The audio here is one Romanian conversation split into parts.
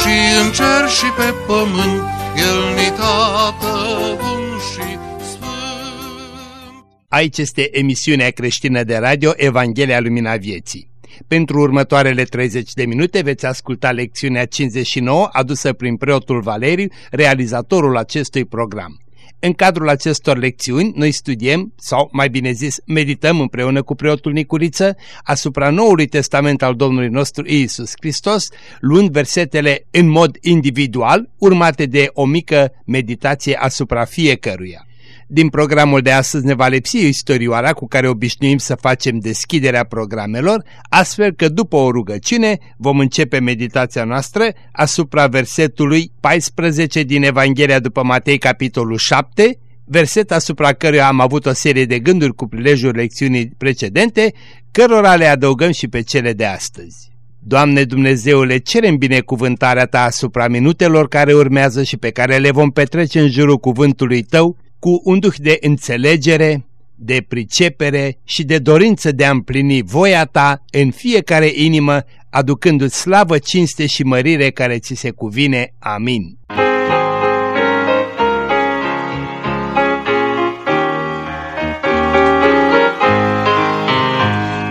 și în cer și pe pământ, El ni tată bun și sfânt. Aici este emisiunea creștină de radio Evanghelia Lumina Vieții. Pentru următoarele 30 de minute veți asculta lecțiunea 59 adusă prin preotul Valeriu, realizatorul acestui program. În cadrul acestor lecțiuni, noi studiem, sau mai bine zis, medităm împreună cu preotul Nicuriță asupra Noului Testament al Domnului nostru Iisus Hristos, luând versetele în mod individual, urmate de o mică meditație asupra fiecăruia. Din programul de astăzi ne va lipsi istorioara cu care obișnuim să facem deschiderea programelor, astfel că după o rugăciune vom începe meditația noastră asupra versetului 14 din Evanghelia după Matei capitolul 7, verset asupra căruia am avut o serie de gânduri cu prilejul lecțiunii precedente, cărora le adăugăm și pe cele de astăzi. Doamne Dumnezeule, cerem binecuvântarea Ta asupra minutelor care urmează și pe care le vom petrece în jurul cuvântului Tău, cu un duh de înțelegere, de pricepere și de dorință de a împlini voia ta în fiecare inimă, aducându-ți slavă, cinste și mărire care ți se cuvine. Amin.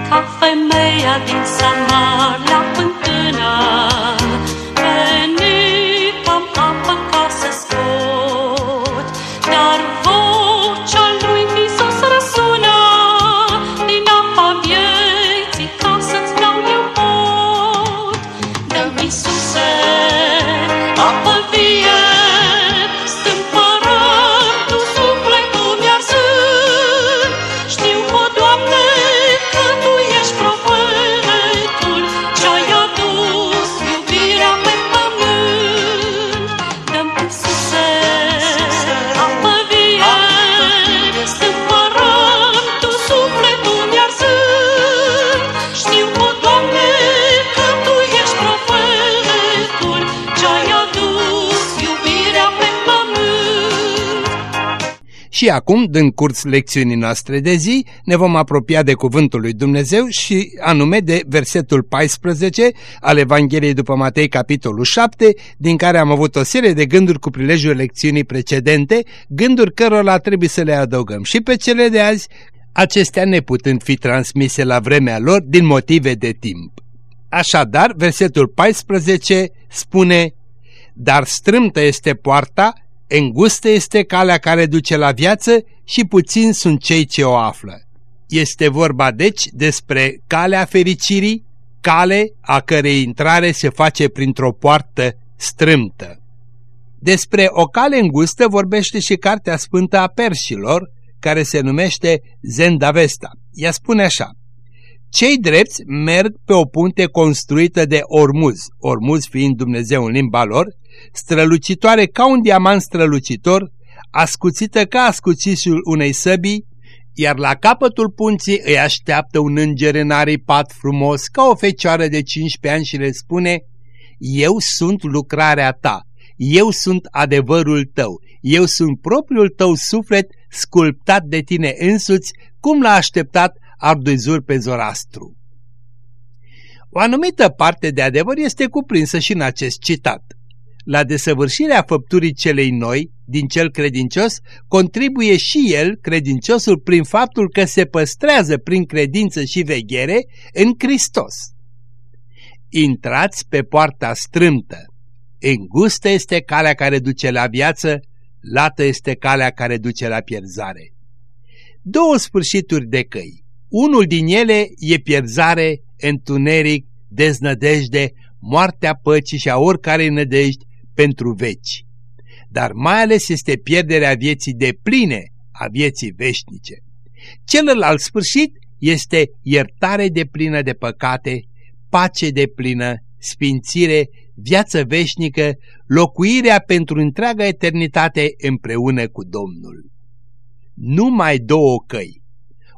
Ca femeia din Samar Și acum, dând curs lecțiunii noastre de zi, ne vom apropia de Cuvântul lui Dumnezeu și anume de versetul 14 al Evangheliei după Matei, capitolul 7, din care am avut o serie de gânduri cu prilejul lecțiunii precedente, gânduri cărora trebuie să le adăugăm și pe cele de azi, acestea neputând fi transmise la vremea lor din motive de timp. Așadar, versetul 14 spune, Dar strâmtă este poarta, Îngustă este calea care duce la viață și puțin sunt cei ce o află. Este vorba deci despre calea fericirii, cale a cărei intrare se face printr-o poartă strâmtă. Despre o cale îngustă vorbește și Cartea Sfântă a Perșilor, care se numește Zendavesta. Ea spune așa, Cei drepți merg pe o punte construită de Ormuz, Ormuz fiind Dumnezeu în limba lor, strălucitoare ca un diamant strălucitor, ascuțită ca ascuțișul unei săbii, iar la capătul punții îi așteaptă un înger înaripat frumos ca o fecioară de 15 ani și le spune Eu sunt lucrarea ta, eu sunt adevărul tău, eu sunt propriul tău suflet sculptat de tine însuți, cum l-a așteptat Arduizur pe Zorastru. O anumită parte de adevăr este cuprinsă și în acest citat. La desăvârșirea făpturii celei noi, din cel credincios, contribuie și el, credinciosul, prin faptul că se păstrează prin credință și veghere în Hristos. Intrați pe poarta strâmtă. Îngustă este calea care duce la viață, lată este calea care duce la pierzare. Două sfârșituri de căi. Unul din ele e pierzare, întuneric, deznădejde, moartea păcii și a oricare nădejdi pentru veci. Dar mai ales este pierderea vieții de pline, a vieții veșnice. Celălalt sfârșit este iertare de plină de păcate, pace de plină, sfințire, viață veșnică, locuirea pentru întreaga eternitate împreună cu Domnul. Numai două căi.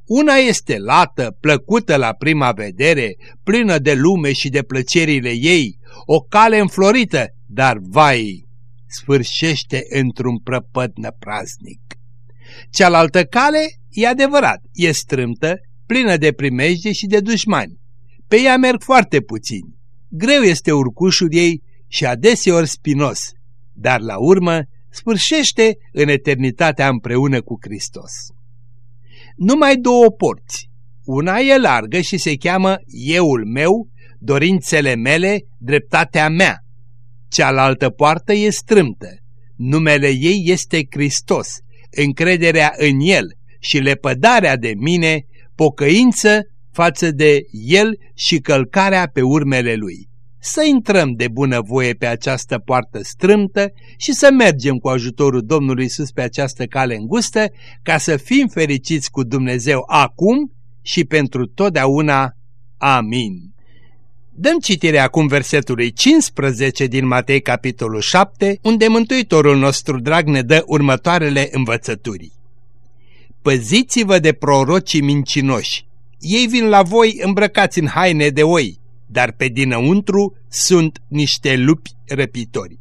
Una este lată, plăcută la prima vedere, plină de lume și de plăcerile ei, o cale înflorită, dar vai, sfârșește într-un prăpăd năpraznic. Cealaltă cale, e adevărat, e strâmtă, plină de primejde și de dușmani. Pe ea merg foarte puțini. Greu este urcușul ei și adeseori spinos, dar la urmă sfârșește în eternitatea împreună cu Hristos. Numai două porți. Una e largă și se cheamă euul meu, dorințele mele, dreptatea mea. Cealaltă poartă e strâmtă. Numele ei este Hristos, încrederea în El și lepădarea de mine, pocăință față de El și călcarea pe urmele Lui. Să intrăm de bunăvoie pe această poartă strâmtă și să mergem cu ajutorul Domnului Isus pe această cale îngustă ca să fim fericiți cu Dumnezeu acum și pentru totdeauna. Amin. Dăm citire acum versetului 15 din Matei capitolul 7, unde Mântuitorul nostru drag ne dă următoarele învățături. Păziți-vă de prorocii mincinoși. Ei vin la voi îmbrăcați în haine de oi, dar pe dinăuntru sunt niște lupi răpitori.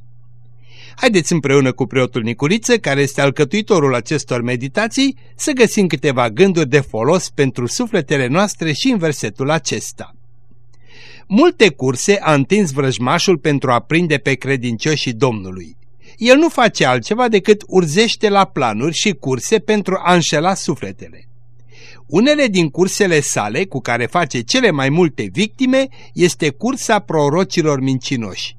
Haideți împreună cu preotul Nicuriță, care este alcătuitorul acestor meditații, să găsim câteva gânduri de folos pentru sufletele noastre și în versetul acesta. Multe curse a întins vrăjmașul pentru a prinde pe credincioșii Domnului. El nu face altceva decât urzește la planuri și curse pentru a înșela sufletele. Unele din cursele sale, cu care face cele mai multe victime, este cursa prorocilor mincinoși.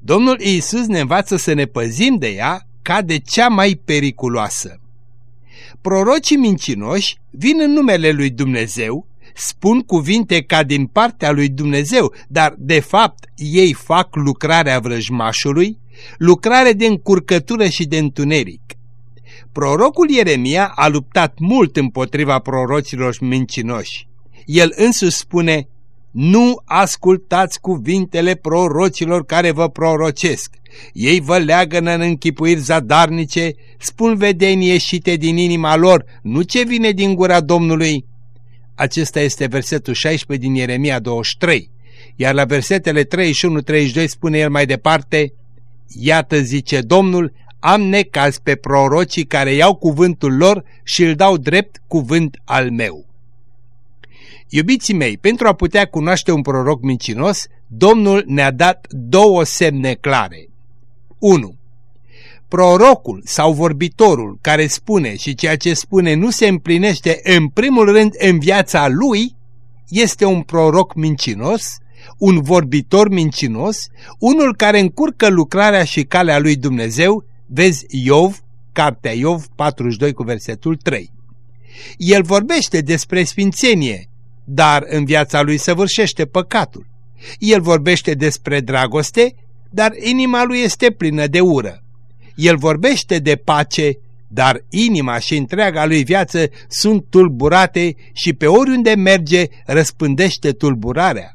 Domnul Iisus ne învață să ne păzim de ea ca de cea mai periculoasă. Prorocii mincinoși vin în numele lui Dumnezeu, spun cuvinte ca din partea lui Dumnezeu, dar de fapt ei fac lucrarea vrăjmașului, lucrare de încurcătură și de întuneric. Prorocul Ieremia a luptat mult împotriva prorocilor mincinoși. El însuși spune, nu ascultați cuvintele prorocilor care vă prorocesc. Ei vă leagănă în închipuiri zadarnice, spun vedenii ieșite din inima lor, nu ce vine din gura Domnului. Acesta este versetul 16 din Ieremia 23. Iar la versetele 31-32 spune el mai departe, Iată, zice Domnul, am necaz pe prorocii care iau cuvântul lor și îl dau drept cuvânt al meu. Iubiții mei, pentru a putea cunoaște un proroc mincinos, Domnul ne-a dat două semne clare. 1. Prorocul sau vorbitorul care spune și ceea ce spune nu se împlinește în primul rând în viața lui, este un proroc mincinos, un vorbitor mincinos, unul care încurcă lucrarea și calea lui Dumnezeu Vezi Iov, cartea Iov 42 cu versetul 3. El vorbește despre sfințenie, dar în viața lui săvârșește păcatul. El vorbește despre dragoste, dar inima lui este plină de ură. El vorbește de pace, dar inima și întreaga lui viață sunt tulburate și pe oriunde merge răspândește tulburarea.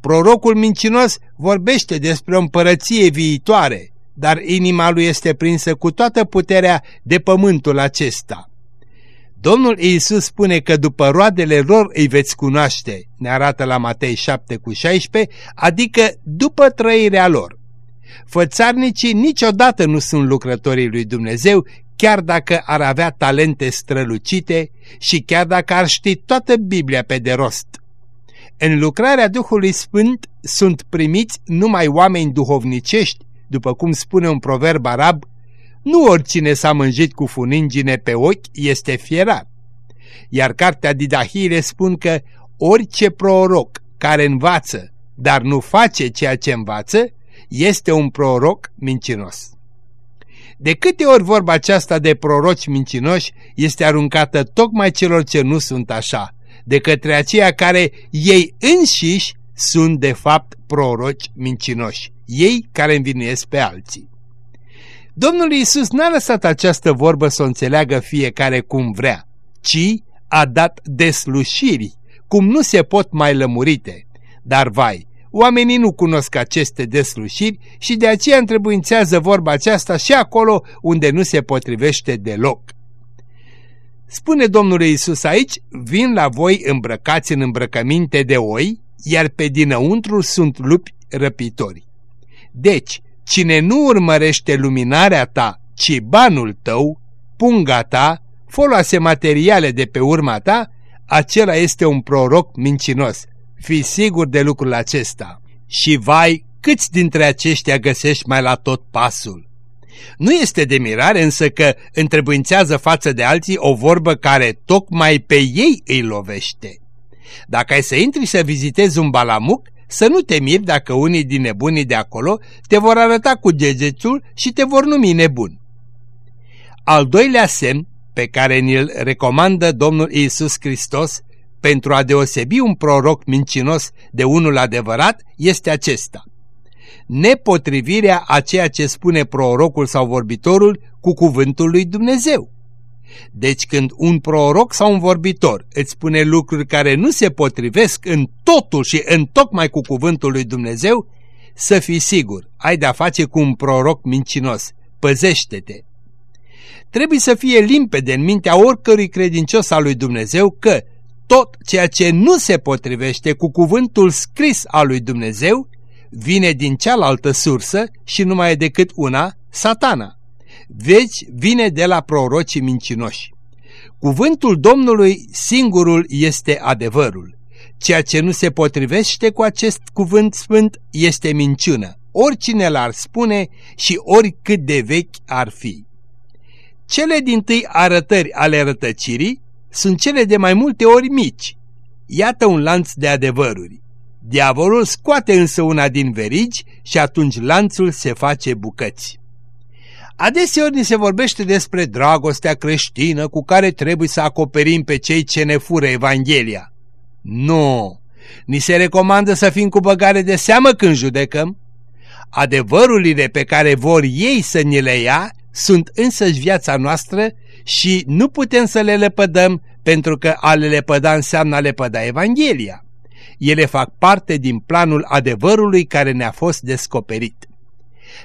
Prorocul mincinos vorbește despre o împărăție viitoare, dar inima lui este prinsă cu toată puterea de pământul acesta. Domnul Iisus spune că după roadele lor îi veți cunoaște, ne arată la Matei 7 cu 16, adică după trăirea lor. Fățarnicii niciodată nu sunt lucrătorii lui Dumnezeu, chiar dacă ar avea talente strălucite și chiar dacă ar ști toată Biblia pe de rost. În lucrarea Duhului Sfânt sunt primiți numai oameni duhovnicești după cum spune un proverb arab, nu oricine s-a mânjit cu funingine pe ochi este fierat. Iar cartea Didahire spun că orice proroc care învață, dar nu face ceea ce învață, este un proroc mincinos. De câte ori vorba aceasta de proroci mincinoși este aruncată tocmai celor ce nu sunt așa, de către aceia care ei înșiși sunt de fapt proroci mincinoși ei care învinuiesc pe alții. Domnul Iisus n-a lăsat această vorbă să o înțeleagă fiecare cum vrea, ci a dat deslușiri, cum nu se pot mai lămurite. Dar vai, oamenii nu cunosc aceste deslușiri și de aceea întrebuințează vorba aceasta și acolo unde nu se potrivește deloc. Spune Domnul Iisus aici, vin la voi îmbrăcați în îmbrăcăminte de oi, iar pe dinăuntru sunt lupi răpitori. Deci, cine nu urmărește luminarea ta, ci banul tău, punga ta, foloase materiale de pe urma ta, acela este un proroc mincinos. Fii sigur de lucrul acesta. Și vai, câți dintre aceștia găsești mai la tot pasul? Nu este de mirare însă că întrebuințează față de alții o vorbă care tocmai pe ei îi lovește. Dacă ai să intri să vizitezi un balamuc, să nu te miri dacă unii din nebunii de acolo te vor arăta cu degetul și te vor numi nebun. Al doilea semn pe care ni-l recomandă Domnul Iisus Hristos pentru a deosebi un proroc mincinos de unul adevărat este acesta. Nepotrivirea a ceea ce spune prorocul sau vorbitorul cu cuvântul lui Dumnezeu. Deci când un proroc sau un vorbitor îți spune lucruri care nu se potrivesc în totul și în tocmai cu cuvântul lui Dumnezeu, să fii sigur, ai de-a face cu un proroc mincinos. Păzește-te! Trebuie să fie limpede în mintea oricărui credincios al lui Dumnezeu că tot ceea ce nu se potrivește cu cuvântul scris al lui Dumnezeu vine din cealaltă sursă și nu mai e decât una, satana. Veci vine de la prorocii mincinoși. Cuvântul Domnului singurul este adevărul. Ceea ce nu se potrivește cu acest cuvânt sfânt este minciună, oricine l-ar spune și oricât de vechi ar fi. Cele din tâi arătări ale rătăcirii sunt cele de mai multe ori mici. Iată un lanț de adevăruri. Diavolul scoate însă una din verigi și atunci lanțul se face bucăți. Adeseori ni se vorbește despre dragostea creștină cu care trebuie să acoperim pe cei ce ne fură Evanghelia. Nu! Ni se recomandă să fim cu băgare de seamă când judecăm. Adevărurile pe care vor ei să ni le ia sunt însăși viața noastră și nu putem să le lepădăm pentru că a le lepăda înseamnă a lepăda Evanghelia. Ele fac parte din planul adevărului care ne-a fost descoperit.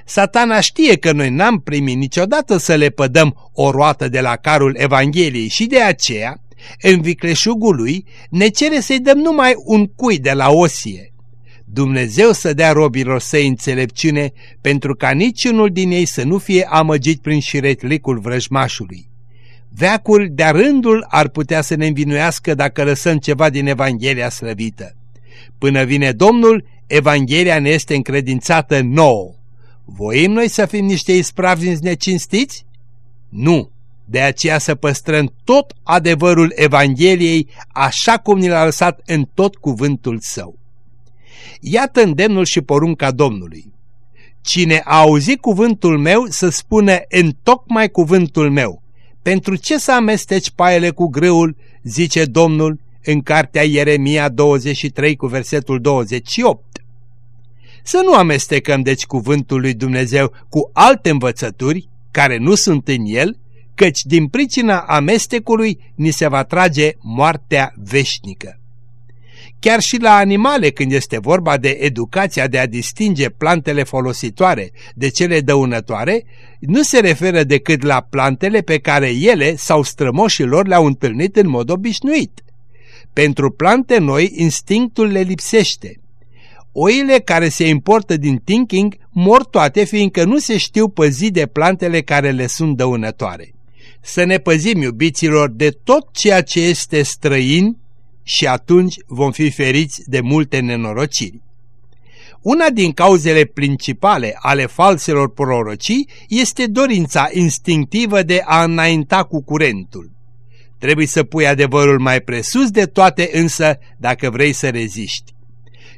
Satana știe că noi n-am primit niciodată să le pădăm o roată de la carul Evangheliei și de aceea, în vicleșugul lui, ne cere să-i dăm numai un cui de la osie. Dumnezeu să dea robilor săi înțelepciune pentru ca niciunul din ei să nu fie amăgit prin șiretlicul vrăjmașului. Veacul de rândul ar putea să ne învinuiască dacă lăsăm ceva din Evanghelia slăvită. Până vine Domnul, Evanghelia ne este încredințată nouă. Voim noi să fim niște ispravniți necinstiți? Nu! De aceea să păstrăm tot adevărul Evangheliei așa cum ni l-a lăsat în tot cuvântul său. Iată îndemnul și porunca Domnului. Cine a auzit cuvântul meu să spună în tocmai cuvântul meu. Pentru ce să amesteci paiele cu grâul, zice Domnul în cartea Ieremia 23 cu versetul 28. Să nu amestecăm deci cuvântul lui Dumnezeu cu alte învățături care nu sunt în el, căci din pricina amestecului ni se va trage moartea veșnică. Chiar și la animale când este vorba de educația de a distinge plantele folositoare de cele dăunătoare, nu se referă decât la plantele pe care ele sau strămoșii lor le-au întâlnit în mod obișnuit. Pentru plante noi, instinctul le lipsește. Oile care se importă din thinking mor toate fiindcă nu se știu păzi de plantele care le sunt dăunătoare. Să ne păzim, iubiților, de tot ceea ce este străin și atunci vom fi feriți de multe nenorociri. Una din cauzele principale ale falselor prorocii este dorința instinctivă de a înainta cu curentul. Trebuie să pui adevărul mai presus de toate însă dacă vrei să reziști.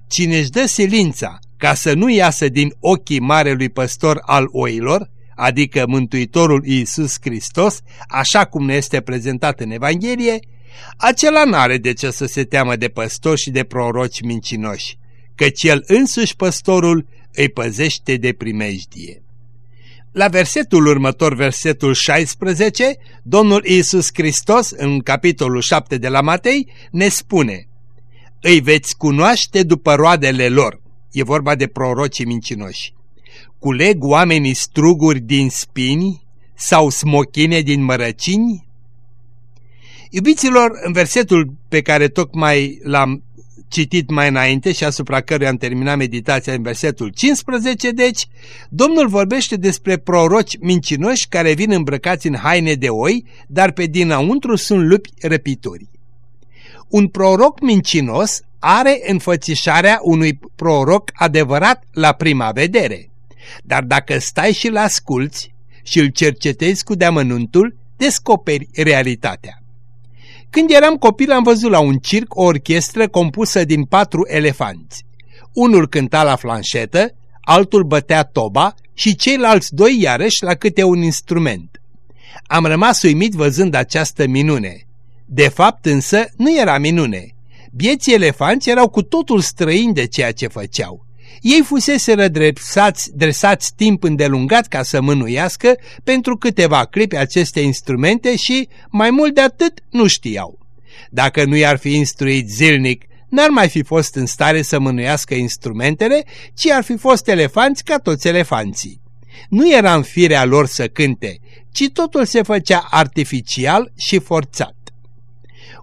Cine își dă silința ca să nu iasă din ochii marelui păstor al oilor, adică Mântuitorul Iisus Hristos, așa cum ne este prezentat în Evanghelie, acela n-are de ce să se teamă de păstori și de proroci mincinoși, căci el însuși păstorul îi păzește de primejdie. La versetul următor, versetul 16, Domnul Iisus Hristos, în capitolul 7 de la Matei, ne spune Îi veți cunoaște după roadele lor. e vorba de prorocii mincinoși. Culeg oamenii struguri din spini sau smochine din mărăcini? Iubiților, în versetul pe care tocmai l-am citit mai înainte și asupra căruia am terminat meditația în versetul 15, deci, Domnul vorbește despre proroci mincinoși care vin îmbrăcați în haine de oi, dar pe dinăuntru sunt lupi răpitori. Un proroc mincinos are înfățișarea unui proroc adevărat la prima vedere. Dar dacă stai și l asculți și îl cercetezi cu deamănuntul, descoperi realitatea. Când eram copil am văzut la un circ o orchestră compusă din patru elefanți. Unul cânta la flanșetă, altul bătea toba și ceilalți doi iarăși la câte un instrument. Am rămas uimit văzând această minune. De fapt însă nu era minune. Bieții elefanți erau cu totul străini de ceea ce făceau. Ei fusese redresați, dresați timp îndelungat ca să mânuiască pentru câteva clipe aceste instrumente și, mai mult de atât, nu știau. Dacă nu i-ar fi instruit zilnic, n-ar mai fi fost în stare să mânuiască instrumentele, ci ar fi fost elefanți ca toți elefanții. Nu era în firea lor să cânte, ci totul se făcea artificial și forțat.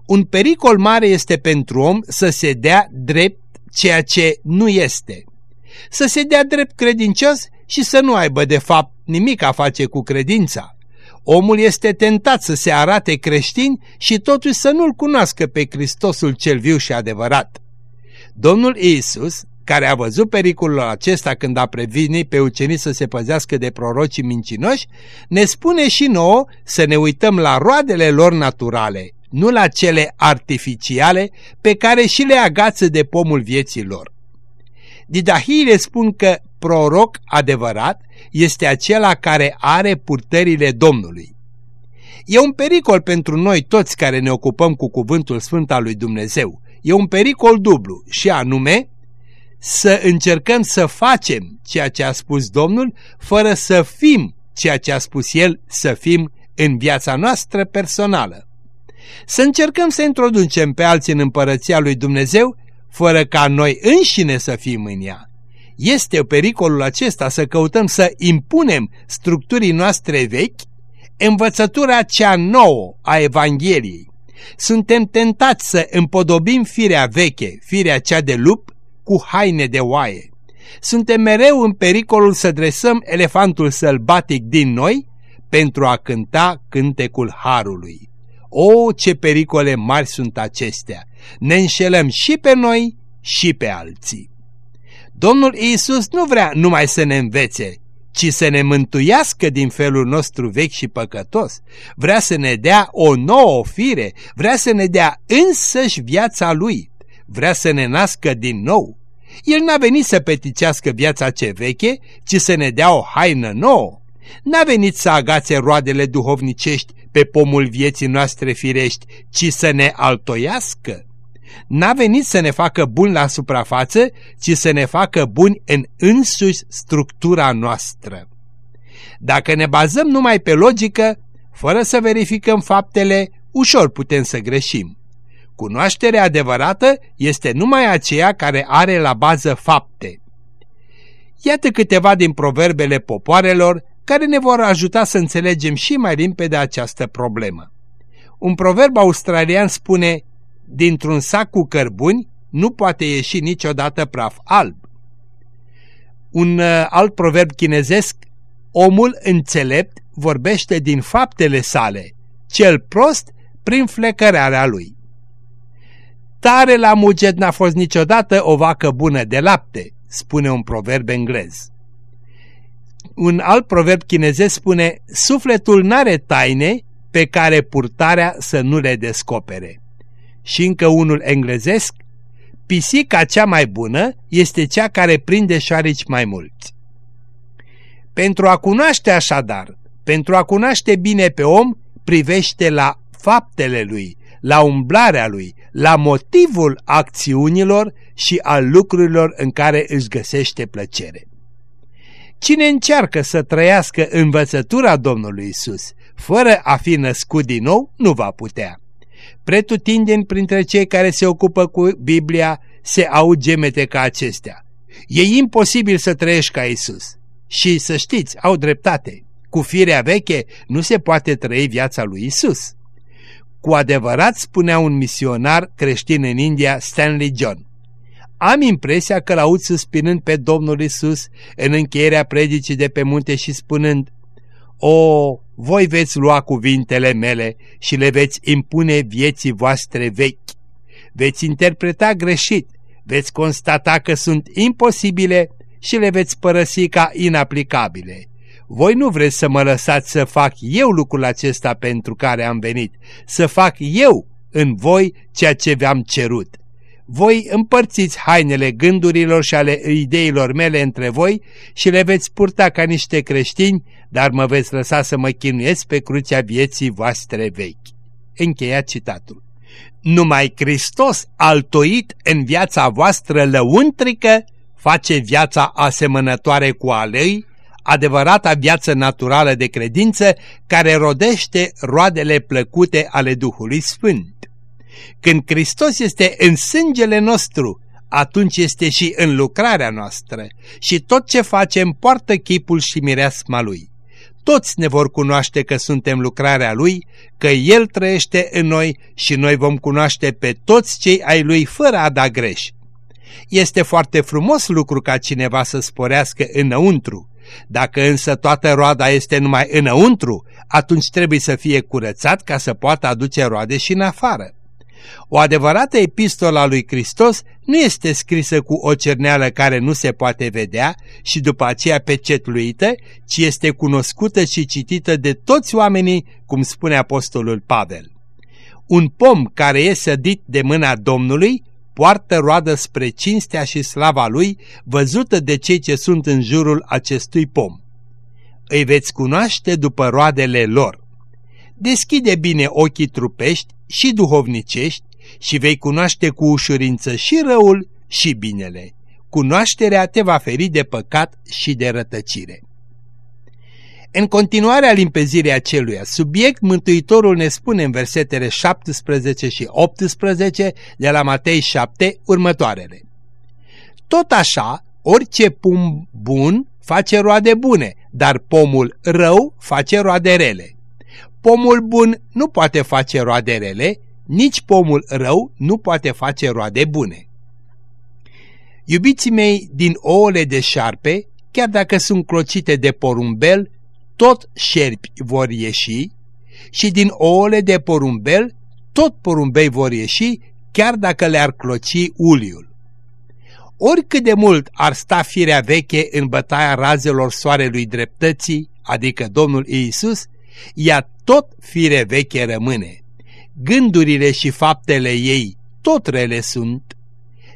Un pericol mare este pentru om să se dea drept ceea ce nu este să se dea drept credincios și să nu aibă de fapt nimic a face cu credința. Omul este tentat să se arate creștin și totuși să nu-L cunoască pe Hristosul cel viu și adevărat. Domnul Iisus, care a văzut pericolul acesta când a prevenit pe ucenici să se păzească de prorocii mincinoși, ne spune și nouă să ne uităm la roadele lor naturale, nu la cele artificiale pe care și le agață de pomul vieții lor. Didahiile spun că proroc adevărat este acela care are purtările Domnului. E un pericol pentru noi toți care ne ocupăm cu cuvântul sfânt al lui Dumnezeu. E un pericol dublu și anume să încercăm să facem ceea ce a spus Domnul fără să fim ceea ce a spus El să fim în viața noastră personală. Să încercăm să introducem pe alții în împărăția lui Dumnezeu fără ca noi înșine să fim în ea. Este pericolul acesta să căutăm să impunem structurii noastre vechi învățătura cea nouă a Evangheliei. Suntem tentați să împodobim firea veche, firea cea de lup, cu haine de oaie. Suntem mereu în pericolul să dresăm elefantul sălbatic din noi pentru a cânta cântecul Harului. O, ce pericole mari sunt acestea! Ne înșelăm și pe noi și pe alții. Domnul Iisus nu vrea numai să ne învețe, ci să ne mântuiască din felul nostru vechi și păcătos. Vrea să ne dea o nouă fire, vrea să ne dea însăși viața Lui, vrea să ne nască din nou. El n-a venit să peticească viața ce veche, ci să ne dea o haină nouă. N-a venit să agațe roadele duhovnicești pe pomul vieții noastre firești, ci să ne altoiască. N-a venit să ne facă buni la suprafață, ci să ne facă buni în însuși structura noastră. Dacă ne bazăm numai pe logică, fără să verificăm faptele, ușor putem să greșim. Cunoașterea adevărată este numai aceea care are la bază fapte. Iată câteva din proverbele popoarelor care ne vor ajuta să înțelegem și mai limpede această problemă. Un proverb australian spune, dintr-un sac cu cărbuni nu poate ieși niciodată praf alb. Un uh, alt proverb chinezesc, omul înțelept vorbește din faptele sale, cel prost prin flecărarea lui. Tare la muget n-a fost niciodată o vacă bună de lapte, spune un proverb englez un alt proverb chinezesc spune, sufletul n-are taine pe care purtarea să nu le descopere. Și încă unul englezesc, pisica cea mai bună este cea care prinde șoarici mai mulți. Pentru a cunoaște așadar, pentru a cunoaște bine pe om, privește la faptele lui, la umblarea lui, la motivul acțiunilor și al lucrurilor în care își găsește plăcere. Cine încearcă să trăiască învățătura Domnului Isus, fără a fi născut din nou, nu va putea. Pretutindeni printre cei care se ocupă cu Biblia se au gemete ca acestea. E imposibil să trăiești ca Isus. Și să știți, au dreptate. Cu firea veche nu se poate trăi viața lui Isus. Cu adevărat spunea un misionar creștin în India, Stanley John. Am impresia că l-aud suspinând pe Domnul Isus în încheierea predicii de pe munte și spunând O, voi veți lua cuvintele mele și le veți impune vieții voastre vechi. Veți interpreta greșit, veți constata că sunt imposibile și le veți părăsi ca inaplicabile. Voi nu vreți să mă lăsați să fac eu lucrul acesta pentru care am venit, să fac eu în voi ceea ce v-am cerut. Voi împărțiți hainele gândurilor și ale ideilor mele între voi și le veți purta ca niște creștini, dar mă veți lăsa să mă chinuiesc pe crucea vieții voastre vechi. Încheia citatul. Numai Hristos, altoit în viața voastră lăuntrică, face viața asemănătoare cu a lui, adevărata viață naturală de credință care rodește roadele plăcute ale Duhului Sfânt. Când Hristos este în sângele nostru, atunci este și în lucrarea noastră și tot ce facem poartă chipul și mireasma Lui. Toți ne vor cunoaște că suntem lucrarea Lui, că El trăiește în noi și noi vom cunoaște pe toți cei ai Lui fără a da greș. Este foarte frumos lucru ca cineva să sporească înăuntru. Dacă însă toată roada este numai înăuntru, atunci trebuie să fie curățat ca să poată aduce roade și în afară. O adevărată epistolă a lui Hristos nu este scrisă cu o cerneală care nu se poate vedea și după aceea pecetluită, ci este cunoscută și citită de toți oamenii, cum spune apostolul Pavel. Un pom care e sădit de mâna Domnului poartă roadă spre cinstea și slava lui, văzută de cei ce sunt în jurul acestui pom. Îi veți cunoaște după roadele lor. Deschide bine ochii trupești și duhovnicești și vei cunoaște cu ușurință și răul și binele. Cunoașterea te va feri de păcat și de rătăcire. În continuarea limpezirii aceluia subiect, Mântuitorul ne spune în versetele 17 și 18 de la Matei 7 următoarele. Tot așa, orice pom bun face roade bune, dar pomul rău face roade rele. Pomul bun nu poate face roade rele, nici pomul rău nu poate face roade bune. Iubiții mei, din ouăle de șarpe, chiar dacă sunt clocite de porumbel, tot șerpi vor ieși și din ouăle de porumbel, tot porumbei vor ieși, chiar dacă le-ar cloci uliul. Oricât de mult ar sta firea veche în bătaia razelor soarelui dreptății, adică Domnul Iisus, ea tot fire veche rămâne. Gândurile și faptele ei tot rele sunt.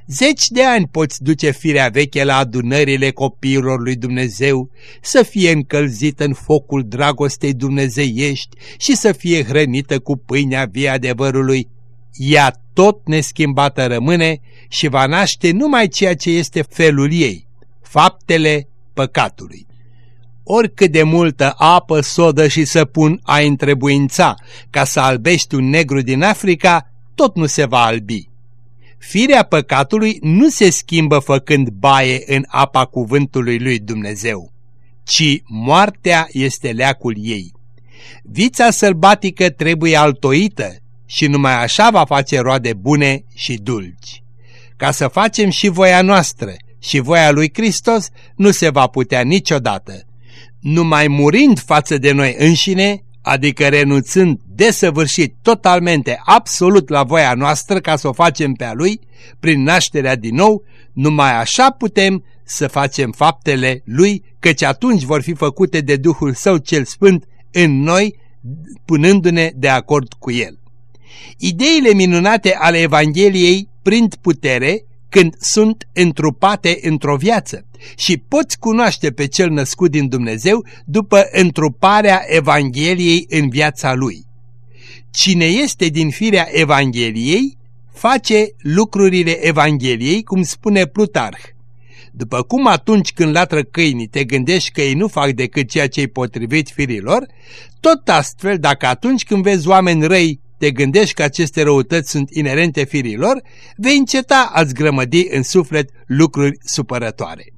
Zeci de ani poți duce firea veche la adunările copiilor lui Dumnezeu, să fie încălzită în focul dragostei dumnezeiești și să fie hrănită cu pâinea vie adevărului. Ea tot neschimbată rămâne și va naște numai ceea ce este felul ei, faptele păcatului oricât de multă apă, sodă și săpun ai întrebuința ca să albești un negru din Africa, tot nu se va albi. Firea păcatului nu se schimbă făcând baie în apa cuvântului lui Dumnezeu, ci moartea este leacul ei. Vița sălbatică trebuie altoită și numai așa va face roade bune și dulci. Ca să facem și voia noastră și voia lui Hristos nu se va putea niciodată, numai murind față de noi înșine, adică renunțând desăvârșit totalmente, absolut la voia noastră ca să o facem pe a Lui, prin nașterea din nou, numai așa putem să facem faptele Lui, căci atunci vor fi făcute de Duhul Său cel Sfânt în noi, punându-ne de acord cu El. Ideile minunate ale Evangheliei prind putere când sunt întrupate într-o viață și poți cunoaște pe cel născut din Dumnezeu după întruparea Evangheliei în viața lui. Cine este din firea Evangheliei, face lucrurile Evangheliei, cum spune Plutarh. După cum atunci când latră câinii te gândești că ei nu fac decât ceea ce-i potrivit firilor, tot astfel dacă atunci când vezi oameni răi te gândești că aceste răutăți sunt inerente firilor, vei înceta a-ți grămădi în suflet lucruri supărătoare.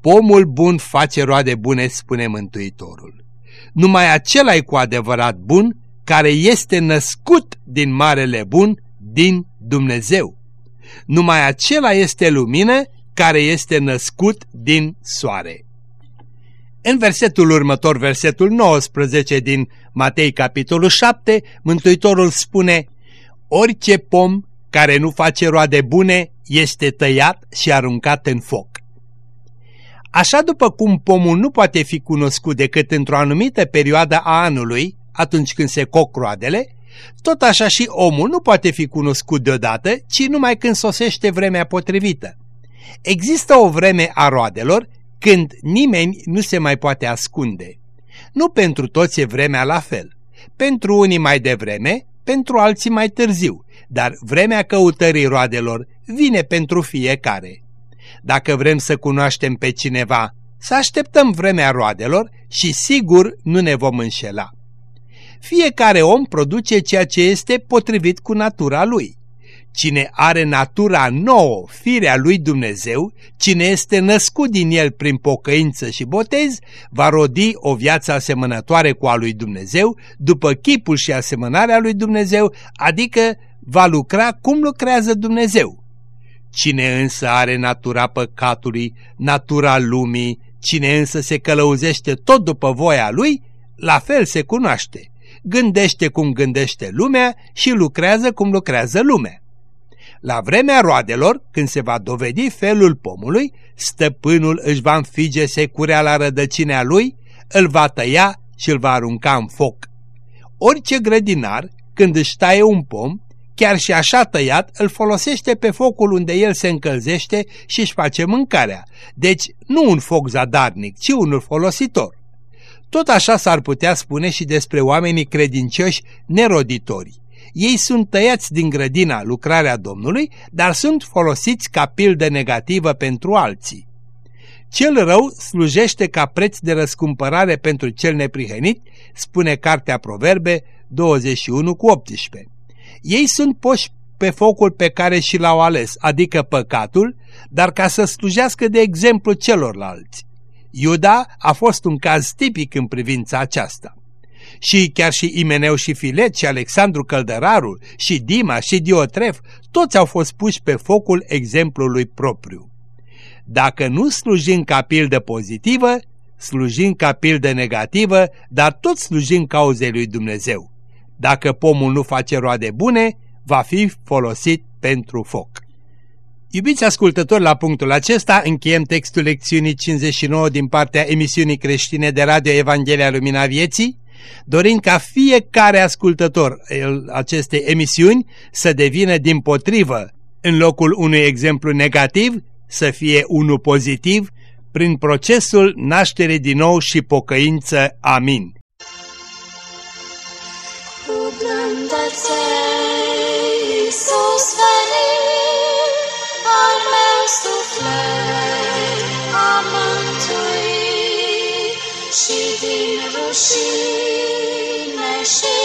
Pomul bun face roade bune, spune Mântuitorul. Numai acela e cu adevărat bun, care este născut din Marele Bun, din Dumnezeu. Numai acela este lumină care este născut din soare. În versetul următor, versetul 19 din Matei capitolul 7, Mântuitorul spune Orice pom care nu face roade bune este tăiat și aruncat în foc. Așa după cum pomul nu poate fi cunoscut decât într-o anumită perioadă a anului, atunci când se coc roadele, tot așa și omul nu poate fi cunoscut deodată, ci numai când sosește vremea potrivită. Există o vreme a roadelor când nimeni nu se mai poate ascunde. Nu pentru toți e vremea la fel. Pentru unii mai devreme, pentru alții mai târziu, dar vremea căutării roadelor vine pentru fiecare. Dacă vrem să cunoaștem pe cineva, să așteptăm vremea roadelor și sigur nu ne vom înșela. Fiecare om produce ceea ce este potrivit cu natura lui. Cine are natura nouă, firea lui Dumnezeu, cine este născut din el prin pocăință și botez, va rodi o viață asemănătoare cu a lui Dumnezeu, după chipul și asemănarea lui Dumnezeu, adică va lucra cum lucrează Dumnezeu. Cine însă are natura păcatului, natura lumii, cine însă se călăuzește tot după voia lui, la fel se cunoaște. Gândește cum gândește lumea și lucrează cum lucrează lumea. La vremea roadelor, când se va dovedi felul pomului, stăpânul își va înfige securea la rădăcinea lui, îl va tăia și îl va arunca în foc. Orice grădinar, când își taie un pom, chiar și așa tăiat, îl folosește pe focul unde el se încălzește și își face mâncarea. Deci nu un foc zadarnic, ci unul folositor. Tot așa s-ar putea spune și despre oamenii credincioși neroditori. Ei sunt tăiați din grădina lucrarea Domnului, dar sunt folosiți ca pildă negativă pentru alții. Cel rău slujește ca preț de răscumpărare pentru cel neprihănit, spune Cartea Proverbe 21 cu 18. Ei sunt poși pe focul pe care și l-au ales, adică păcatul, dar ca să slujească de exemplu celorlalți. Iuda a fost un caz tipic în privința aceasta. Și chiar și Imeneu și Filet și Alexandru Căldărarul și Dima și Diotref, toți au fost puși pe focul exemplului propriu. Dacă nu slujim ca pildă pozitivă, slujim ca pildă negativă, dar tot slujim cauzei lui Dumnezeu. Dacă pomul nu face roade bune, va fi folosit pentru foc. Iubiți ascultători, la punctul acesta încheiem textul lecțiunii 59 din partea emisiunii creștine de Radio Evanghelia Lumina Vieții, dorind ca fiecare ascultător acestei emisiuni să devină din potrivă, în locul unui exemplu negativ, să fie unul pozitiv, prin procesul nașterii din nou și pocăință. Amin. Cu Iisus veni, al meu suflet. din rușine She.